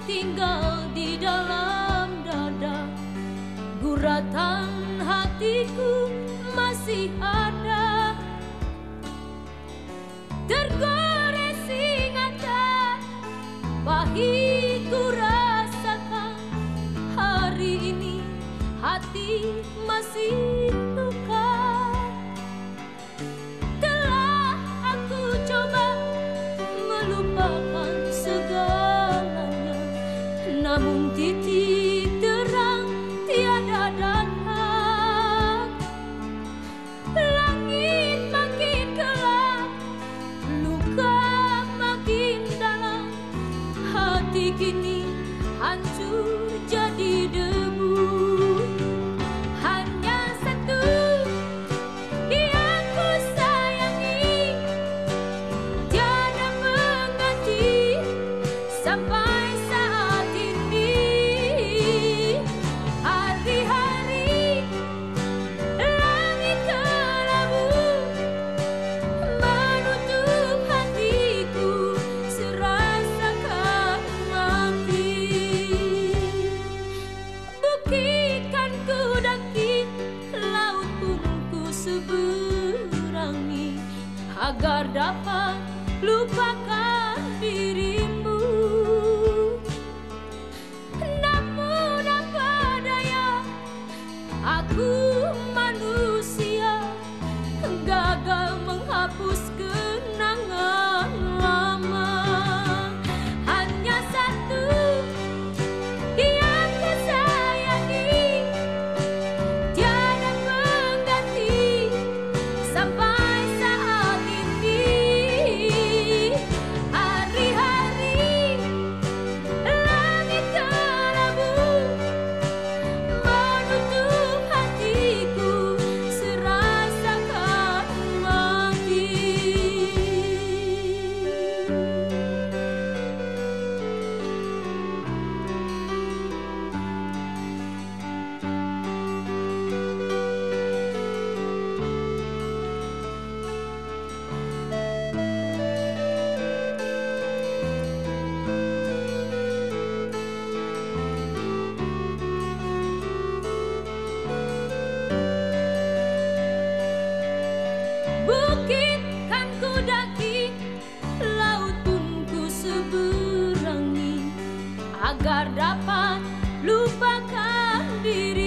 tertinggal di dalam dada. Guratan hatiku masih ada namun agar dapat lupakan dirimu. Namun apa daya aku agar dapat lupakan diri.